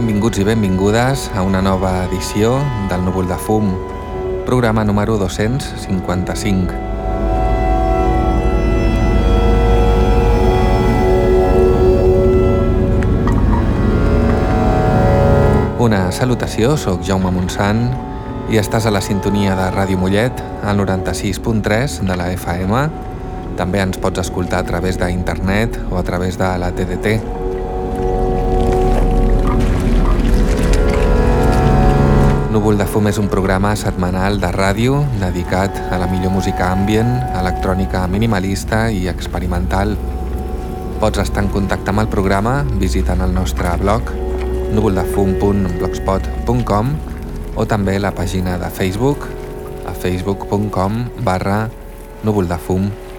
Benvinguts i benvingudes a una nova edició del Núvol de Fum, programa número 255. Una salutació, sóc Jaume Montsant i estàs a la sintonia de Ràdio Mollet, al 96.3 de la FM. També ens pots escoltar a través d'internet o a través de la TDT. Núvol de Fum és un programa setmanal de ràdio dedicat a la millor música ambient, electrònica minimalista i experimental. Pots estar en contacte amb el programa visitant el nostre blog núvoldefum.blogspot.com o també la pàgina de Facebook a facebook.com barra núvoldefum.com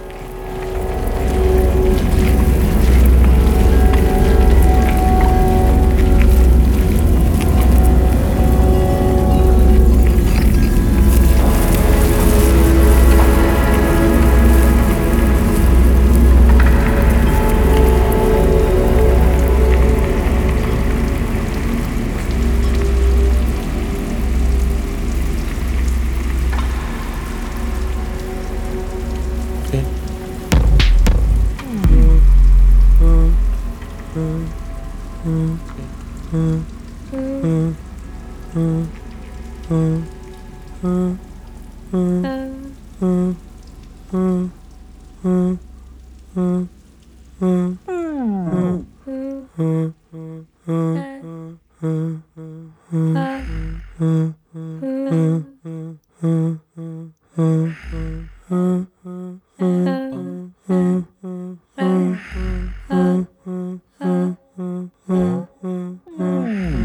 Mm.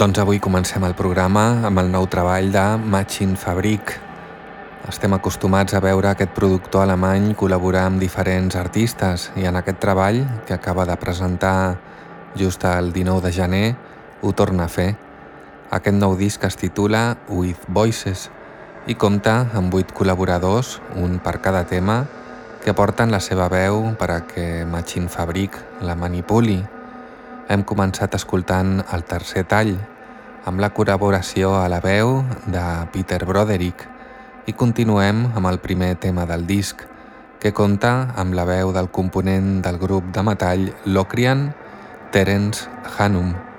Doncs avui comencem el programa amb el nou treball de Machin Fabrik. Estem acostumats a veure aquest productor alemany col·laborar amb diferents artistes i en aquest treball, que acaba de presentar just el 19 de gener, ho torna a fer. Aquest nou disc es titula With Voices i compta amb vuit col·laboradors, un per cada tema, que porten la seva veu per a que Machin Fabrik la manipuli hem començat escoltant el tercer tall, amb la col·laboració a la veu de Peter Broderick, i continuem amb el primer tema del disc, que compta amb la veu del component del grup de metall Locrian, Terence Hanum.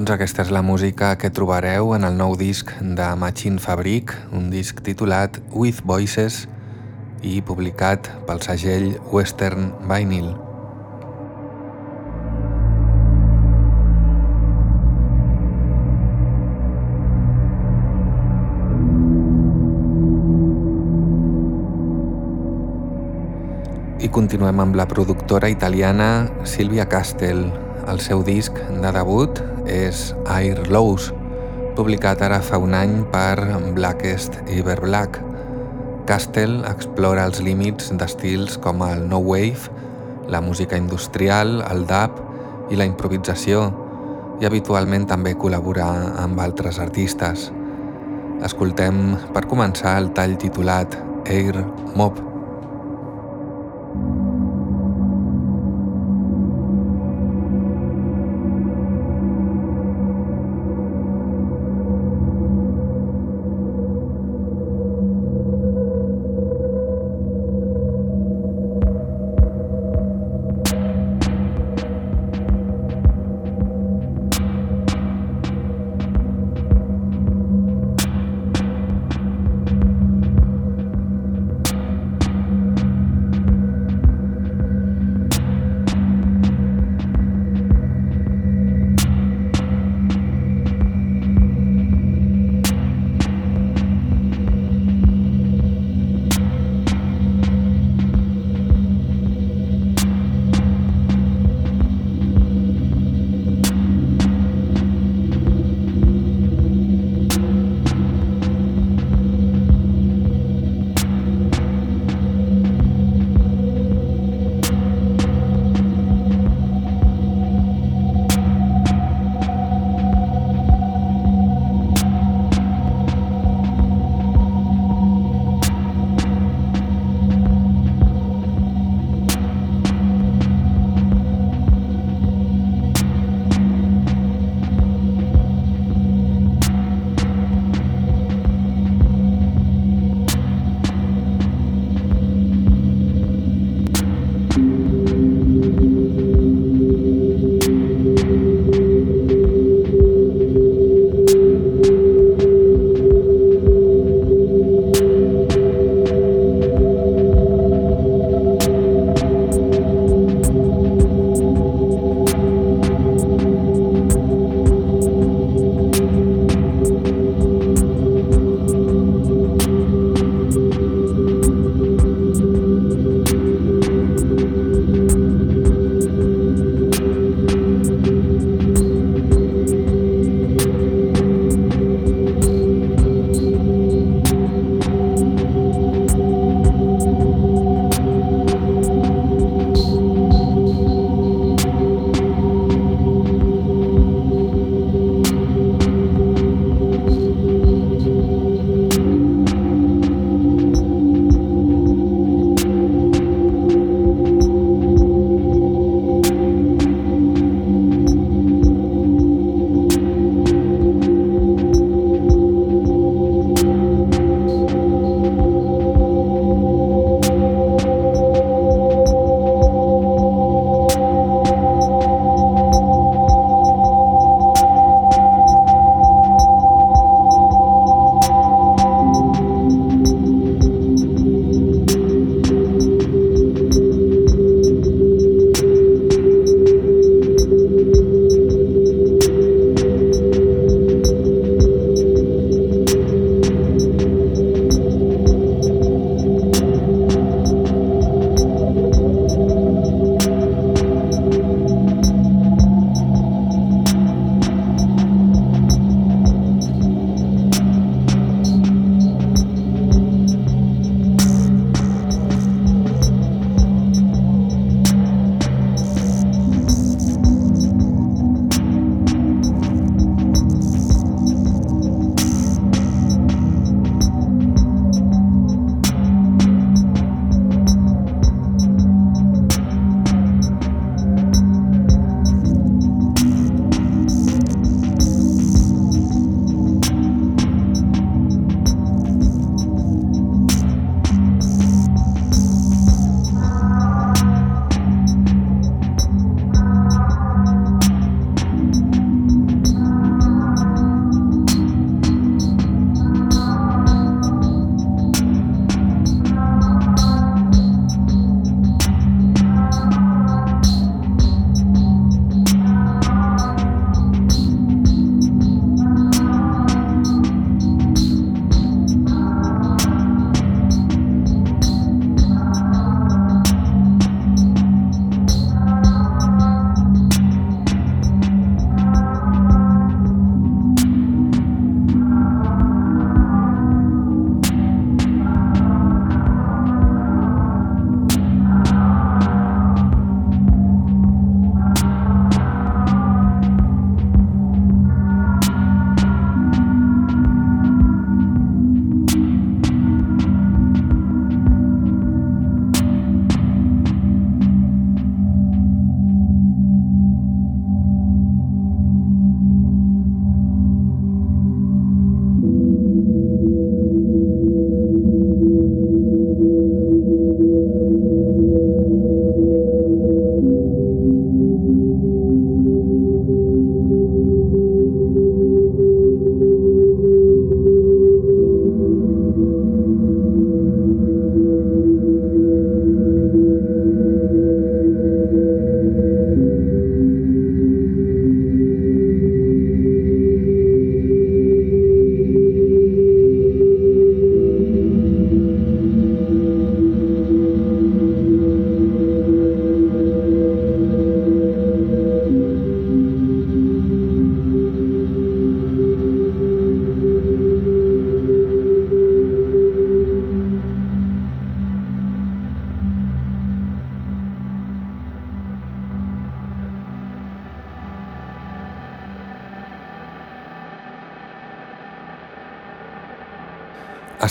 Doncs aquesta és la música que trobareu en el nou disc de Machine Fabric, un disc titulat With Voices i publicat pel segell Western Vinyl. I continuem amb la productora italiana Silvia Castel. El seu disc de debut és Air Lows, publicat ara fa un any per Blackest Ever Black. Castle explora els límits d'estils com el no wave, la música industrial, el dub i la improvisació, i habitualment també col·laborar amb altres artistes. Escoltem per començar el tall titulat Air Mob.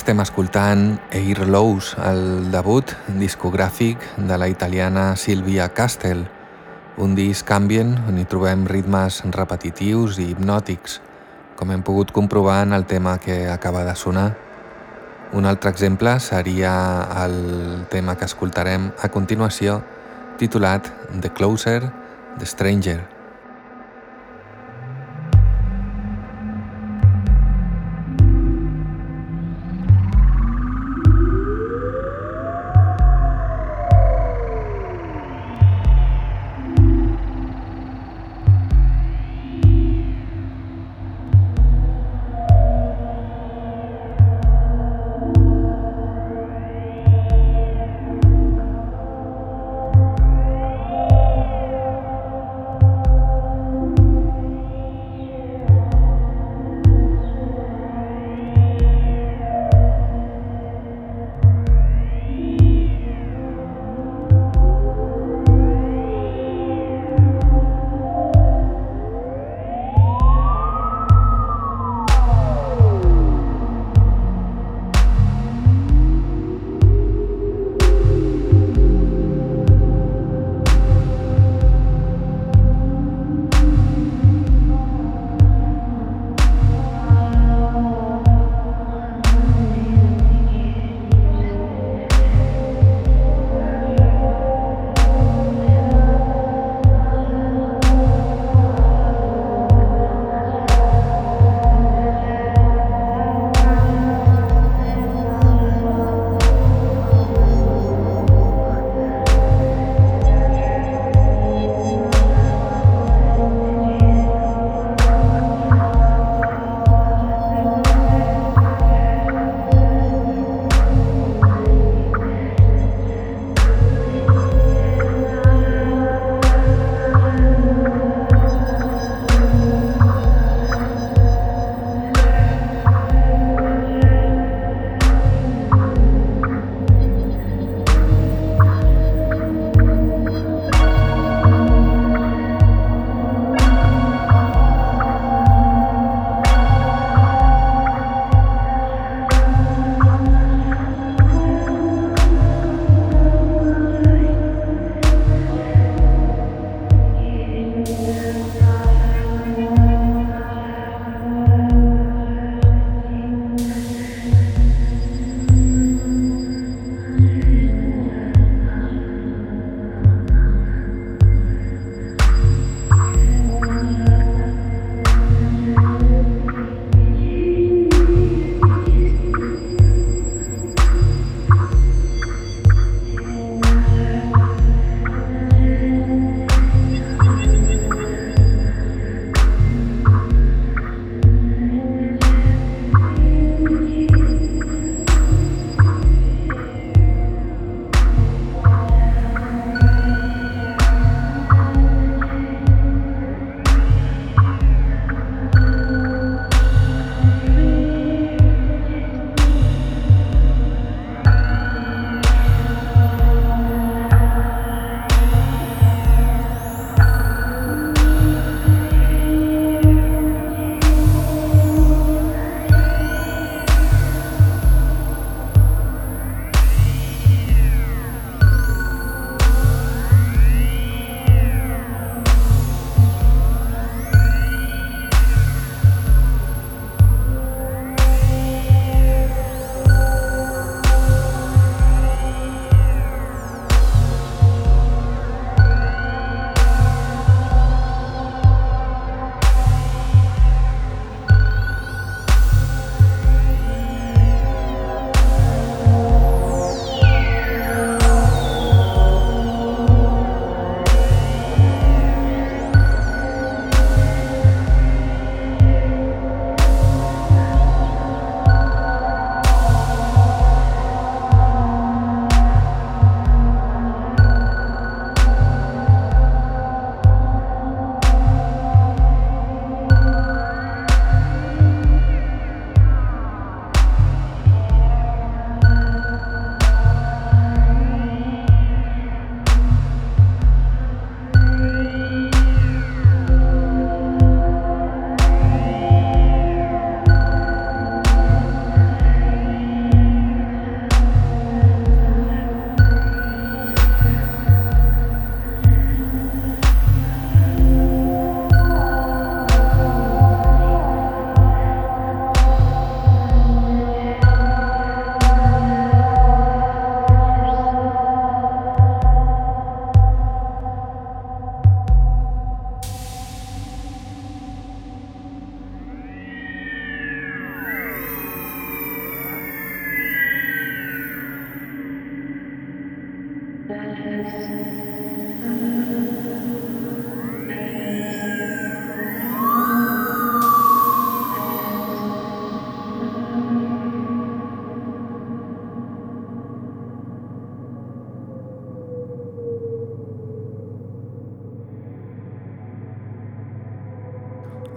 Estem escoltant Air Lows, el debut discogràfic de la italiana Silvia Castel, un disc ambient on hi trobem ritmes repetitius i hipnòtics, com hem pogut comprovar en el tema que acaba de sonar. Un altre exemple seria el tema que escoltarem a continuació, titulat The Closer, The Stranger.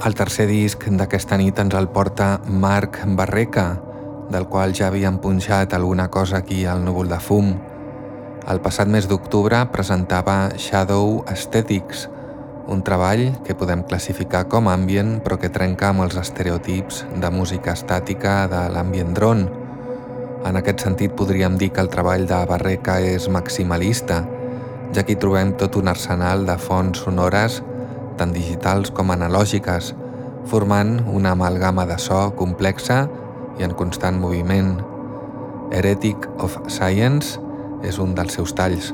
El tercer disc d'aquesta nit ens el porta Marc Barreca, del qual ja havíem punxat alguna cosa aquí al núvol de fum. El passat mes d'octubre presentava Shadow Aesthetics, un treball que podem classificar com ambient però que trenca amb els estereotips de música estàtica de l'ambient drone. En aquest sentit podríem dir que el treball de Barreca és maximalista, ja que hi trobem tot un arsenal de fonts sonores tant digitals com analògiques, formant una amalgama de so complexa i en constant moviment. Heretic of Science és un dels seus talls.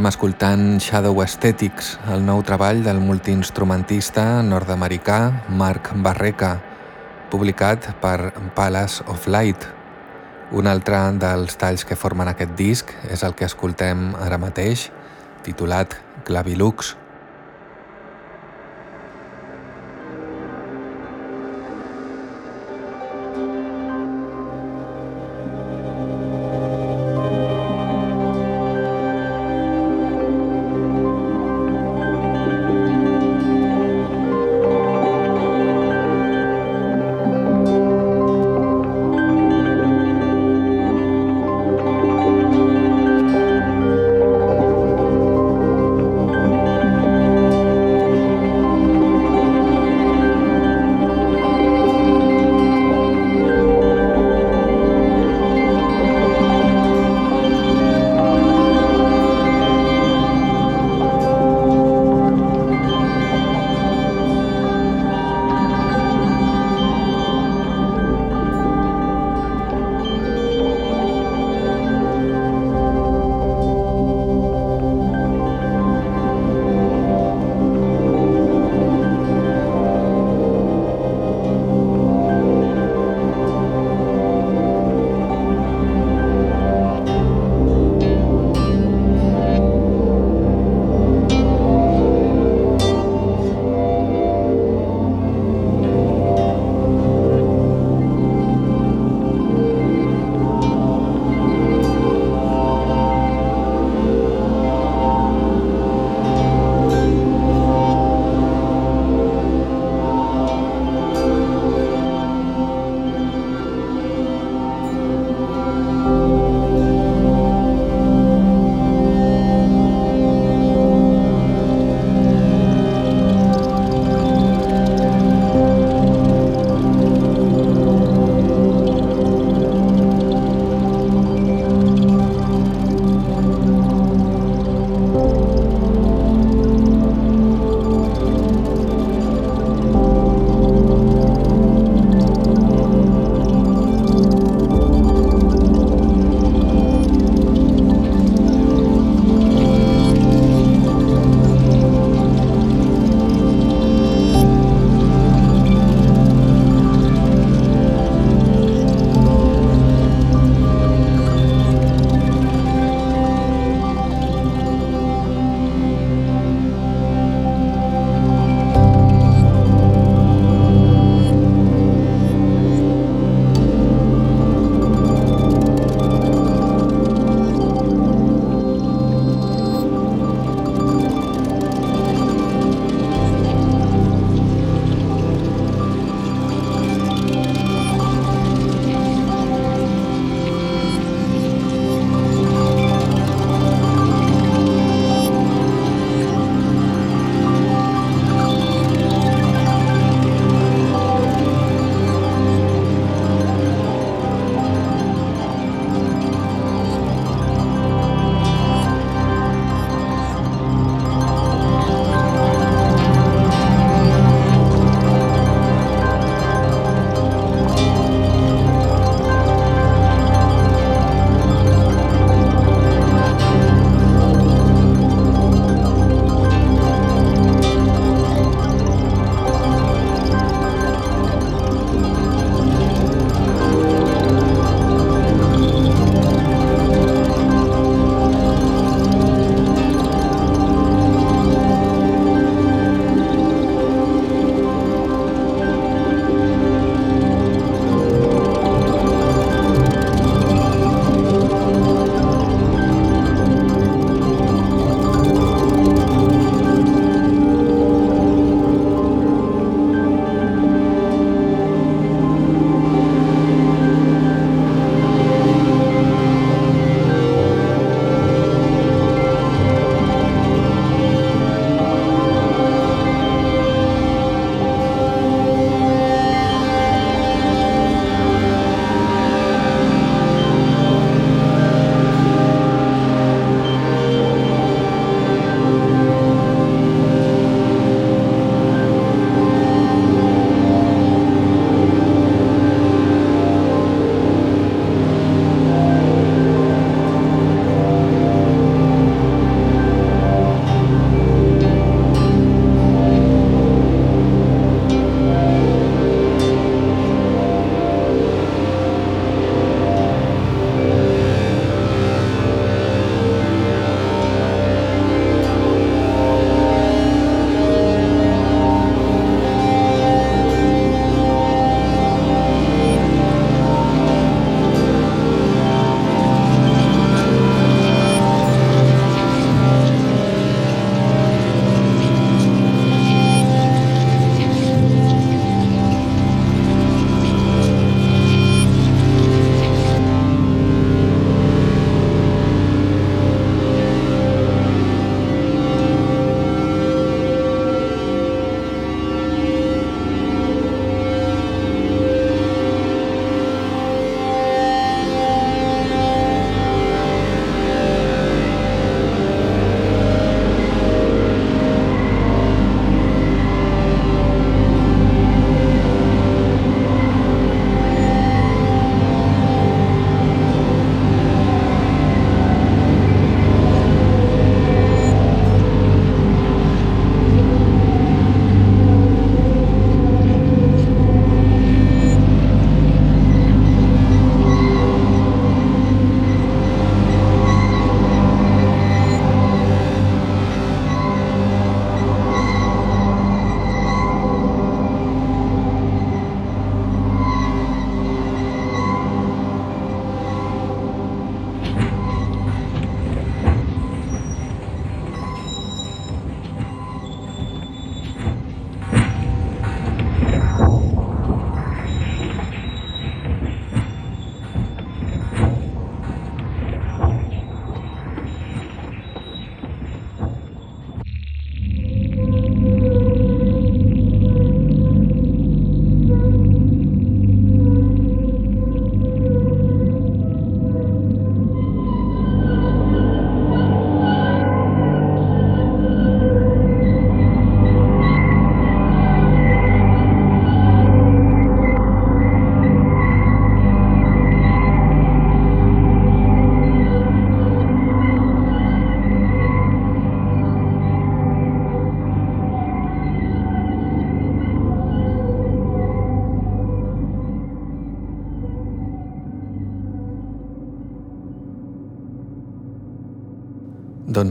Estem escoltant Shadow Aesthetics, el nou treball del multiinstrumentista nord-americà Mark Barreca, publicat per Palace of Light. Un altre dels talls que formen aquest disc és el que escoltem ara mateix, titulat Clavilux.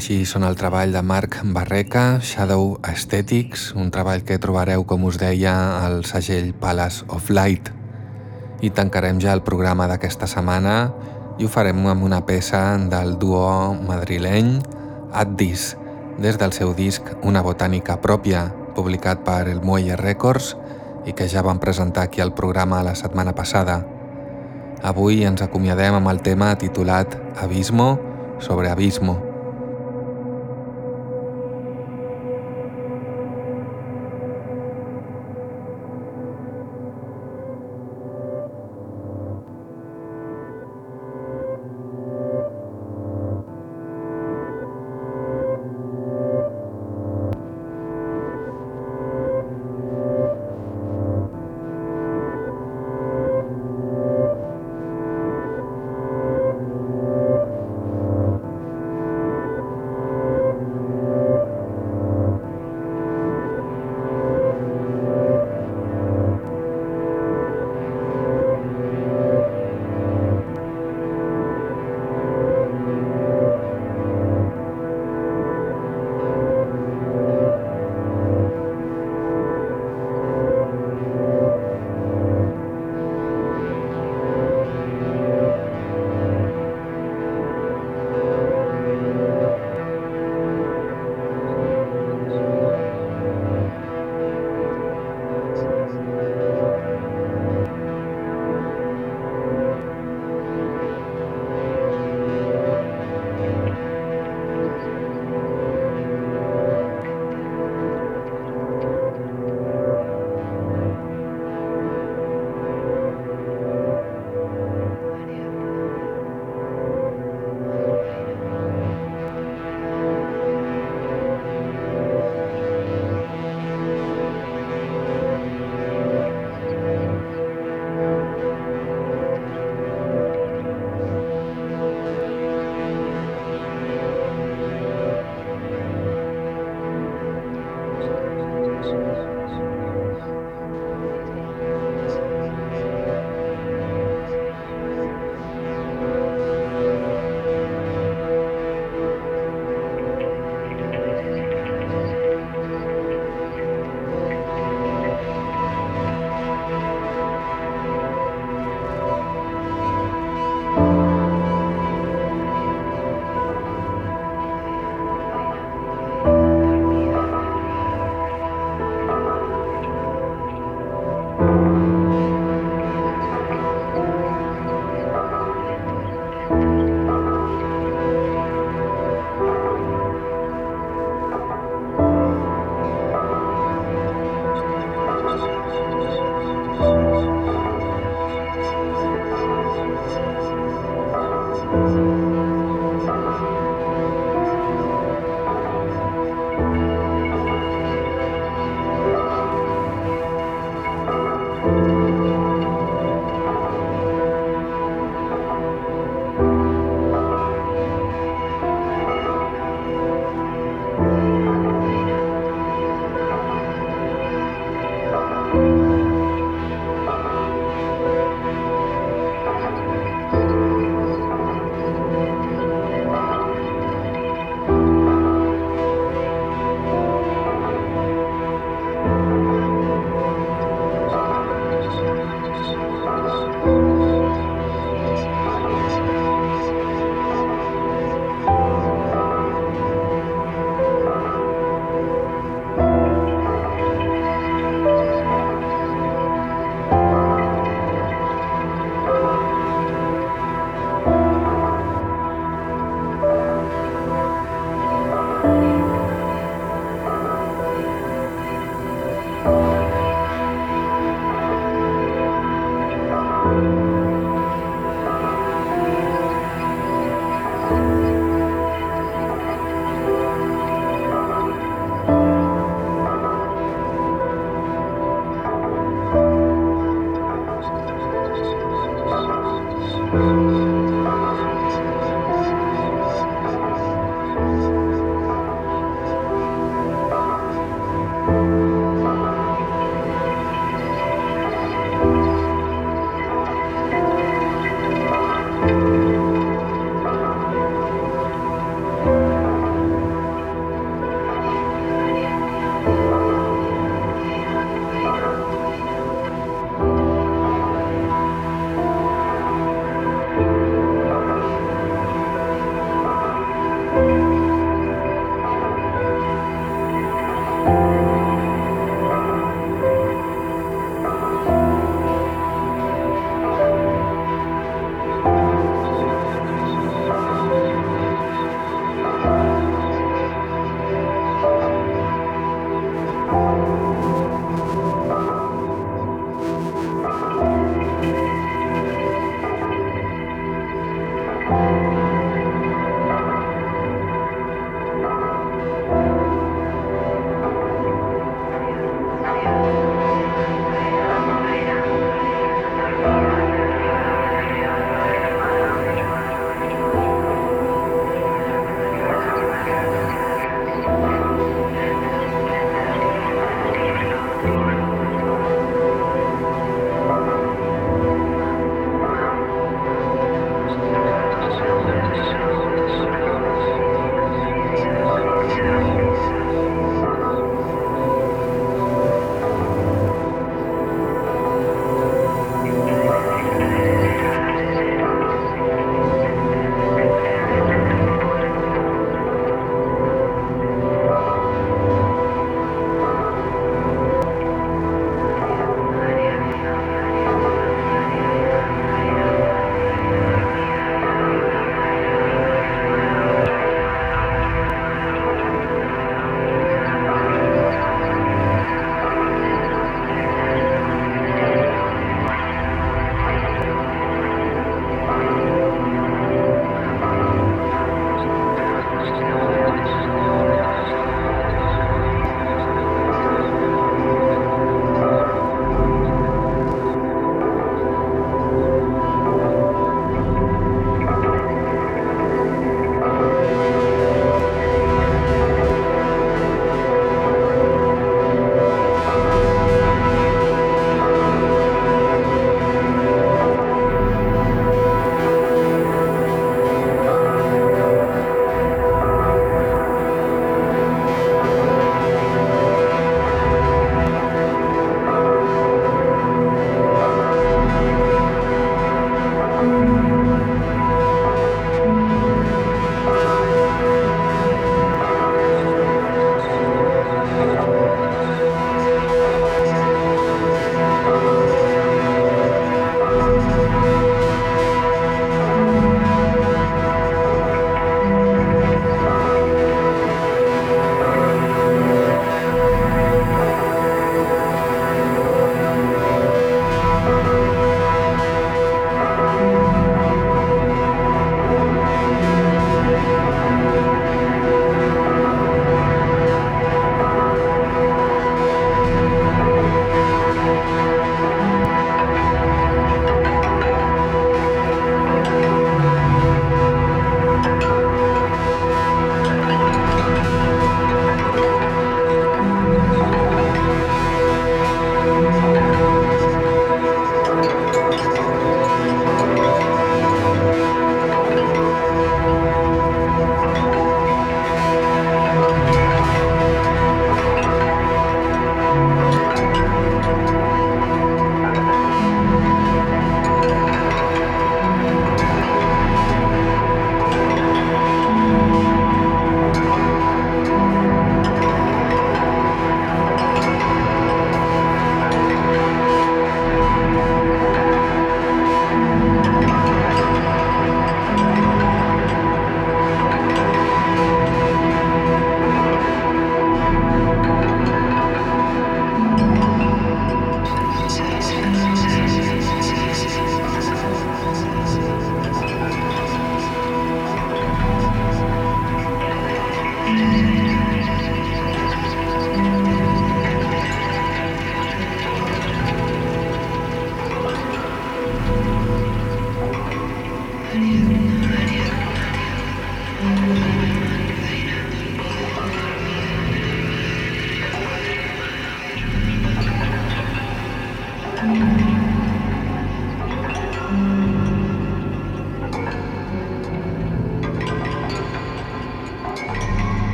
Així són el treball de Marc Barreca, Shadow Aesthetics, un treball que trobareu, com us deia, al segell Palace of Light. I tancarem ja el programa d'aquesta setmana i ho farem amb una peça del duo madrileny Addis, des del seu disc Una botànica pròpia, publicat per el Muelle Records i que ja vam presentar aquí al programa la setmana passada. Avui ens acomiadem amb el tema titulat Abismo sobre Abismo.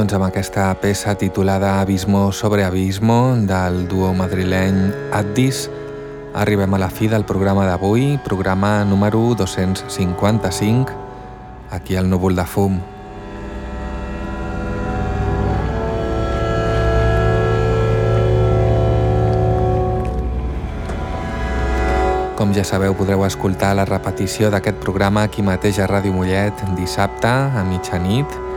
Doncs amb aquesta peça titulada Abismo sobre Abismo del duo madrileny Addis arribem a la fi del programa d'avui, programa número 255, aquí al núvol de fum. Com ja sabeu, podreu escoltar la repetició d'aquest programa aquí mateix a Ràdio Mollet dissabte a mitjanit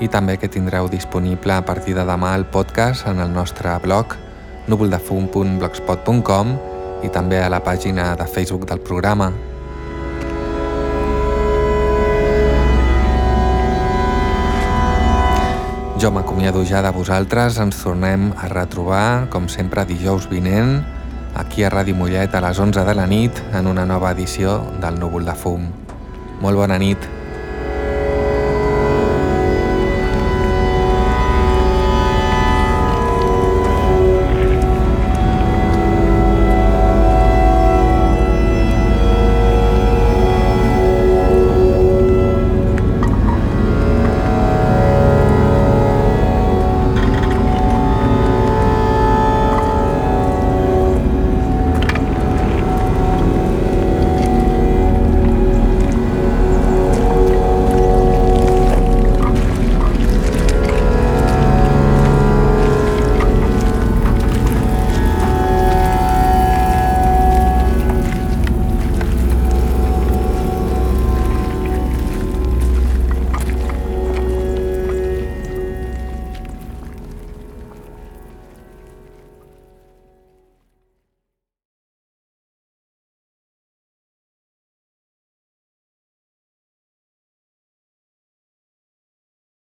i també que tindreu disponible a partir de demà el podcast en el nostre blog núvoldefum.blogspot.com i també a la pàgina de Facebook del programa. Jo m'acomiado ja de vosaltres, ens tornem a retrobar, com sempre, dijous vinent, aquí a Ràdio Mollet a les 11 de la nit en una nova edició del Núvol de Fum. Molt bona nit.